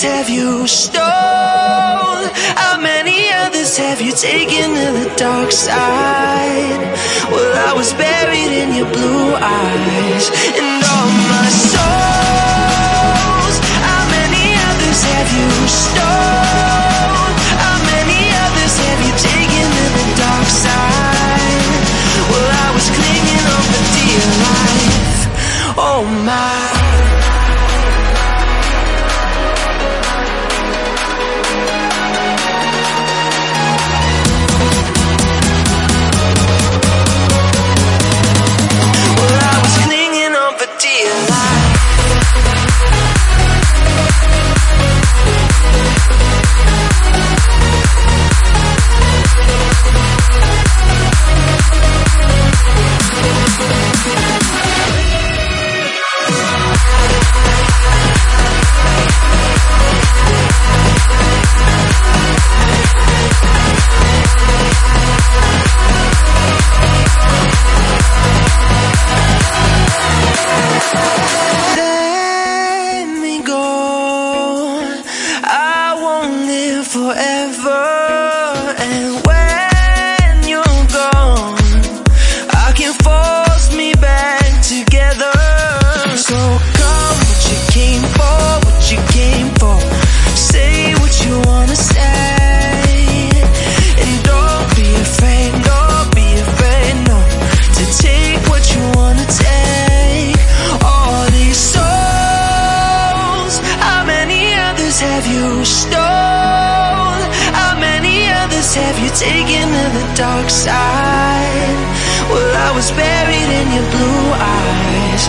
others have you stole? How many others have you taken to the dark side? Well, I was buried in your blue eyes and all my souls. How many others have you stole? How many others have you taken to the dark side? Well, I was clinging on for dear life. Oh my. The dark side? Well, I was buried in your blue eyes